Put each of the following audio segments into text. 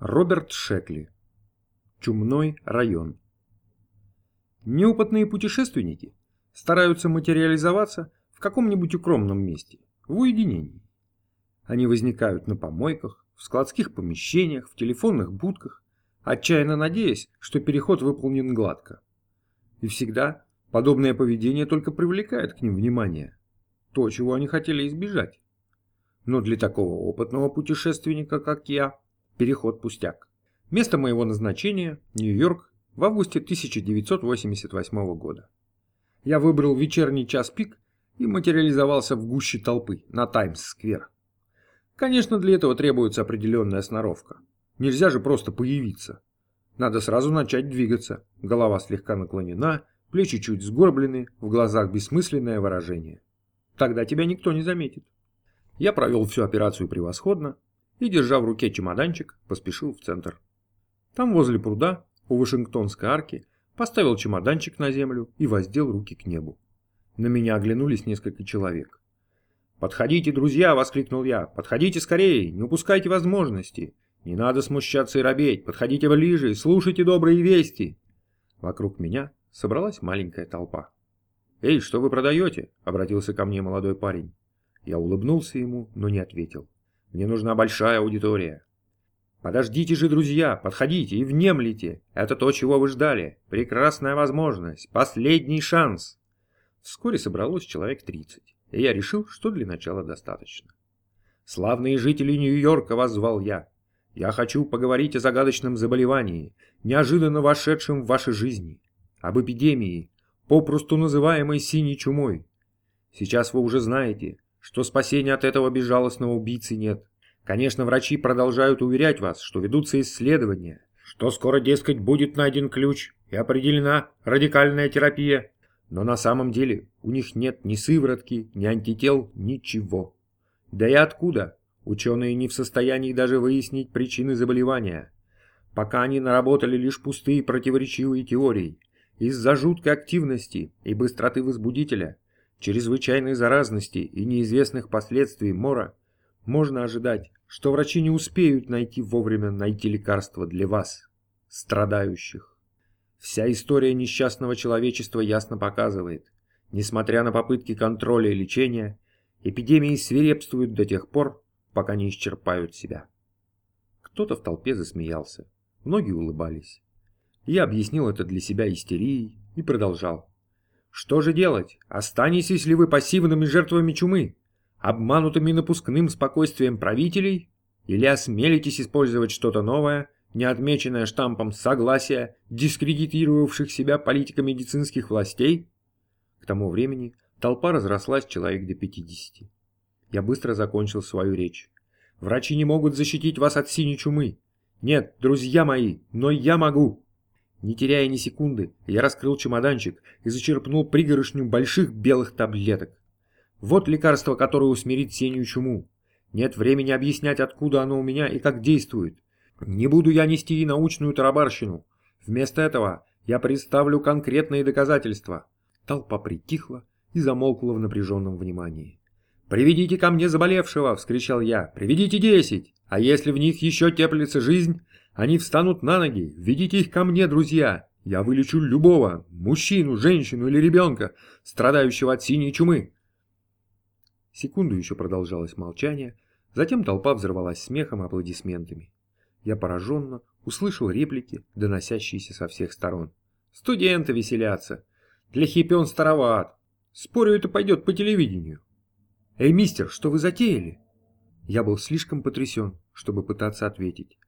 Роберт Шекли. Чумной район. Неопытные путешественники стараются материализоваться в каком-нибудь укромном месте, в уединении. Они возникают на помойках, в складских помещениях, в телефонных будках, отчаянно надеясь, что переход выполнен гладко. И всегда подобное поведение только привлекает к ним внимание, то, чего они хотели избежать. Но для такого опытного путешественника, как я, Переход пустяк. Место моего назначения – Нью-Йорк в августе 1988 года. Я выбрал вечерний час пик и материализовался в гуще толпы на Таймс-сквер. Конечно, для этого требуется определенная сноровка. Нельзя же просто появиться. Надо сразу начать двигаться. Голова слегка наклонена, плечи чуть сгорблены, в глазах бессмысленное выражение. Тогда тебя никто не заметит. Я провел всю операцию превосходно, и, держа в руке чемоданчик, поспешил в центр. Там возле пруда, у Вашингтонской арки, поставил чемоданчик на землю и воздел руки к небу. На меня оглянулись несколько человек. «Подходите, друзья!» — воскликнул я. «Подходите скорее! Не упускайте возможности! Не надо смущаться и робеть! Подходите ближе и слушайте добрые вести!» Вокруг меня собралась маленькая толпа. «Эй, что вы продаете?» — обратился ко мне молодой парень. Я улыбнулся ему, но не ответил. Мне нужна большая аудитория. Подождите же, друзья, подходите и внемлите. Это то, чего вы ждали. Прекрасная возможность. Последний шанс. Вскоре собралось человек 30, и я решил, что для начала достаточно. Славные жители Нью-Йорка, вас звал я. Я хочу поговорить о загадочном заболевании, неожиданно вошедшем в ваши жизни. Об эпидемии, попросту называемой синей чумой. Сейчас вы уже знаете, что спасения от этого безжалостного убийцы нет. Конечно, врачи продолжают уверять вас, что ведутся исследования, что скоро, дескать, будет найден ключ и определена радикальная терапия. Но на самом деле у них нет ни сыворотки, ни антител, ничего. Да и откуда? Ученые не в состоянии даже выяснить причины заболевания. Пока они наработали лишь пустые противоречивые теории. Из-за жуткой активности и быстроты возбудителя чрезвычайной заразности и неизвестных последствий мора, можно ожидать, что врачи не успеют найти вовремя найти лекарство для вас, страдающих. Вся история несчастного человечества ясно показывает, несмотря на попытки контроля и лечения, эпидемии свирепствуют до тех пор, пока не исчерпают себя. Кто-то в толпе засмеялся, многие улыбались. Я объяснил это для себя истерией и продолжал. Что же делать? Останетесь ли вы пассивными жертвами чумы, обманутыми напускным спокойствием правителей, или осмелитесь использовать что-то новое, не отмеченное штампом согласия, дискредитировавших себя политико-медицинских властей? К тому времени толпа разрослась человек до 50. Я быстро закончил свою речь. Врачи не могут защитить вас от синей чумы. Нет, друзья мои, но я могу. Не теряя ни секунды, я раскрыл чемоданчик и зачерпнул пригоршню больших белых таблеток. Вот лекарство, которое усмирит синюю чуму. Нет времени объяснять, откуда оно у меня и как действует. Не буду я нести и научную тарабарщину. Вместо этого я представлю конкретные доказательства. Толпа притихла и замолкла в напряженном внимании. «Приведите ко мне заболевшего!» — вскричал я. «Приведите десять! А если в них еще теплится жизнь, они встанут на ноги. Ведите их ко мне, друзья. Я вылечу любого, мужчину, женщину или ребенка, страдающего от синей чумы. Секунду еще продолжалось молчание, затем толпа взорвалась смехом и аплодисментами. Я пораженно услышал реплики, доносящиеся со всех сторон. «Студенты веселятся! Для хиппи он староват! Спорю, это пойдет по телевидению!» «Эй, мистер, что вы затеяли?» Я был слишком потрясен, чтобы пытаться ответить.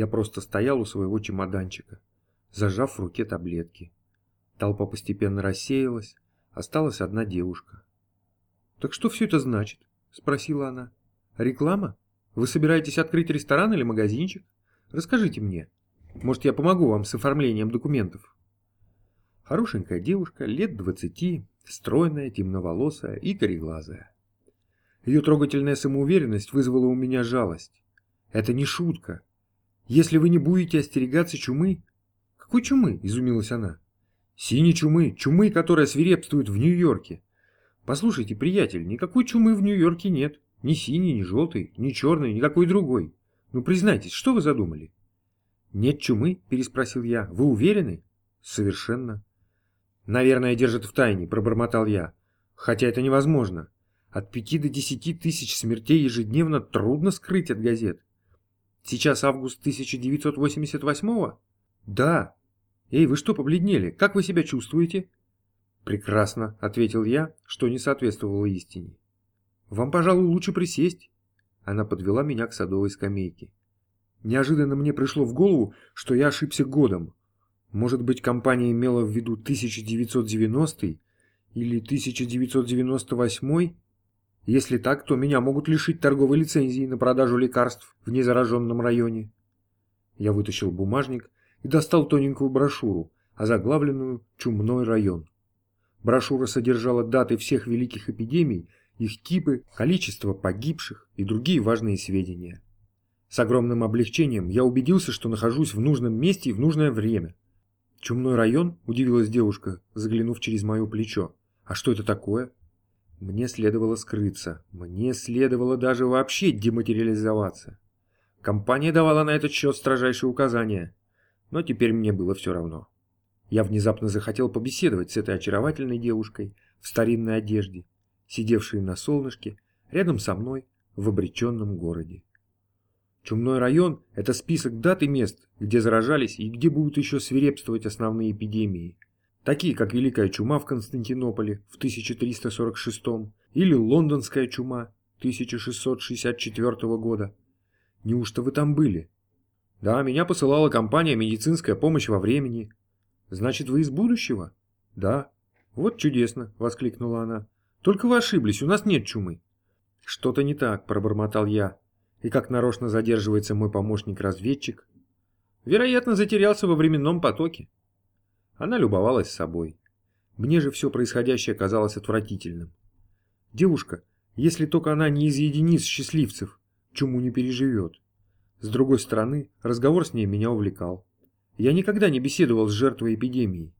Я просто стоял у своего чемоданчика, зажав в руке таблетки. Толпа постепенно рассеялась, осталась одна девушка. «Так что все это значит?» – спросила она. «Реклама? Вы собираетесь открыть ресторан или магазинчик? Расскажите мне. Может, я помогу вам с оформлением документов?» Хорошенькая девушка, лет двадцати, стройная, темноволосая и кореглазая. Ее трогательная самоуверенность вызвала у меня жалость. Это не шутка. Если вы не будете остерегаться чумы... Какой чумы? Изумилась она. Синей чумы, чумы, которая свирепствует в Нью-Йорке. Послушайте, приятель, никакой чумы в Нью-Йорке нет. Ни синей, ни желтой, ни черной, никакой другой. Ну признайтесь, что вы задумали? «Нет чумы?» – переспросил я. «Вы уверены?» «Совершенно». «Наверное, держат в тайне», – пробормотал я. «Хотя это невозможно. От пяти до десяти тысяч смертей ежедневно трудно скрыть от газет. Сейчас август 1988-го? Да. Эй, вы что побледнели? Как вы себя чувствуете?» «Прекрасно», — ответил я, что не соответствовало истине. «Вам, пожалуй, лучше присесть». Она подвела меня к садовой скамейке. Неожиданно мне пришло в голову, что я ошибся годом. Может быть, компания имела в виду 1990 или 1998 Если так, то меня могут лишить торговой лицензии на продажу лекарств в незараженном районе. Я вытащил бумажник и достал тоненькую брошюру, озаглавленную «Чумной район». Брошюра содержала даты всех великих эпидемий, их типы, количество погибших и другие важные сведения. С огромным облегчением я убедился, что нахожусь в нужном месте и в нужное время. «Чумной район?» – удивилась девушка, заглянув через мое плечо. «А что это такое?» Мне следовало скрыться. Мне следовало даже вообще дематериализоваться. Компания давала на этот счет строжайшие указания. Но теперь мне было все равно. Я внезапно захотел побеседовать с этой очаровательной девушкой в старинной одежде, сидевшей на солнышке рядом со мной в обреченном городе. Чумной район – это список дат и мест, где заражались и где будут еще свирепствовать основные эпидемии, такие как Великая чума в Константинополе в 1346 или Лондонская чума 1664 года. Неужто вы там были? Да, меня посылала компания «Медицинская помощь во времени», Значит, вы из будущего? Да. Вот чудесно, воскликнула она. Только вы ошиблись, у нас нет чумы. Что-то не так, пробормотал я. И как нарочно задерживается мой помощник-разведчик? Вероятно, затерялся во временном потоке. Она любовалась собой. Мне же все происходящее казалось отвратительным. Девушка, если только она не из единиц счастливцев, чуму не переживет. С другой стороны, разговор с ней меня увлекал. Я никогда не беседовал с жертвой эпидемии.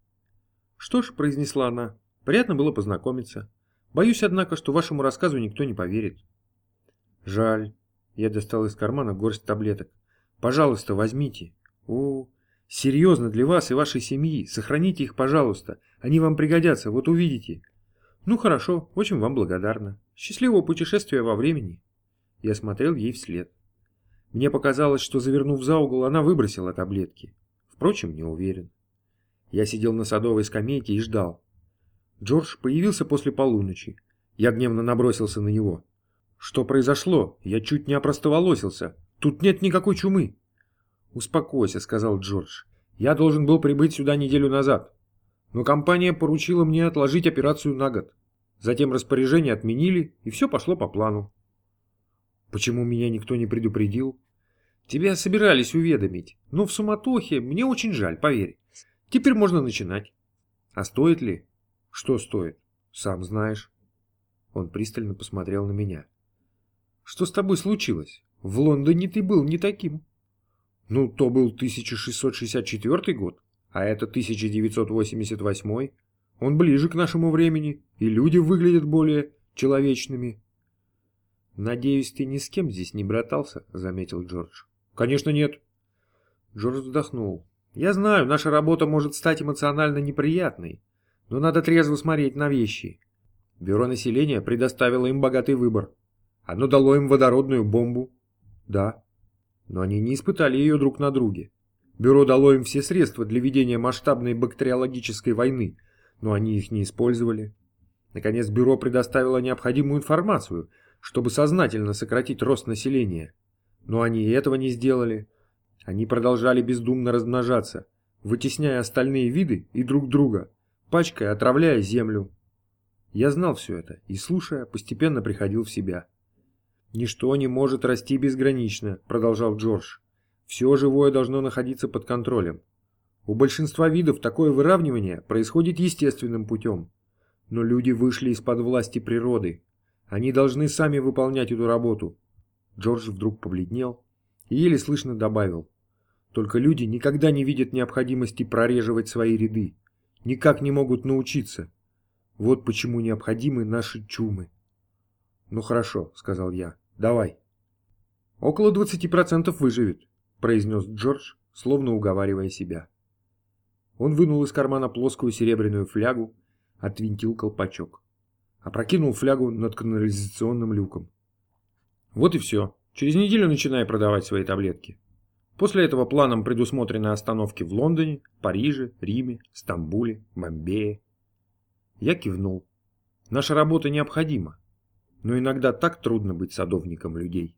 Что ж, произнесла она, приятно было познакомиться. Боюсь, однако, что вашему рассказу никто не поверит. Жаль. Я достал из кармана горсть таблеток. Пожалуйста, возьмите. О, серьезно, для вас и вашей семьи. Сохраните их, пожалуйста. Они вам пригодятся, вот увидите. Ну хорошо, очень вам благодарна. Счастливого путешествия во времени. Я смотрел ей вслед. Мне показалось, что, завернув за угол, она выбросила таблетки. Впрочем, не уверен. Я сидел на садовой скамейке и ждал. Джордж появился после полуночи. Я гневно набросился на него. Что произошло? Я чуть не опростоволосился. Тут нет никакой чумы. Успокойся, сказал Джордж. Я должен был прибыть сюда неделю назад. Но компания поручила мне отложить операцию на год. Затем распоряжение отменили, и все пошло по плану. Почему меня никто не предупредил? Тебя собирались уведомить, но в суматохе мне очень жаль, поверь. Теперь можно начинать. А стоит ли? Что стоит? Сам знаешь. Он пристально посмотрел на меня. Что с тобой случилось? В Лондоне ты был не таким. Ну, то был 1664 год, а это 1988. Он ближе к нашему времени, и люди выглядят более человечными. «Надеюсь, ты ни с кем здесь не братался», — заметил Джордж. «Конечно нет». Джордж вздохнул. «Я знаю, наша работа может стать эмоционально неприятной, но надо трезво смотреть на вещи. Бюро населения предоставило им богатый выбор. Оно дало им водородную бомбу. Да. Но они не испытали ее друг на друге. Бюро дало им все средства для ведения масштабной бактериологической войны, но они их не использовали. Наконец, бюро предоставило необходимую информацию, чтобы сознательно сократить рост населения. Но они и этого не сделали. Они продолжали бездумно размножаться, вытесняя остальные виды и друг друга, пачкая, отравляя землю. Я знал все это и, слушая, постепенно приходил в себя. «Ничто не может расти безгранично», — продолжал Джордж. «Все живое должно находиться под контролем. У большинства видов такое выравнивание происходит естественным путем. Но люди вышли из-под власти природы. Они должны сами выполнять эту работу, Джордж вдруг побледнел и еле слышно добавил. Только люди никогда не видят необходимости прореживать свои ряды, никак не могут научиться. Вот почему необходимы наши чумы. Ну хорошо, сказал я, давай. Около 20% выживет, произнес Джордж словно уговаривая себя. Он вынул из кармана плоскую серебряную флягу, отвинтил колпачок. Опрокинул флягу над канализационным люком. Вот и все. Через неделю начинай продавать свои таблетки. После этого планом предусмотрены остановки в Лондоне, Париже, Риме, Стамбуле, Бомбее. Я кивнул. Наша работа необходима, но иногда так трудно быть садовником людей.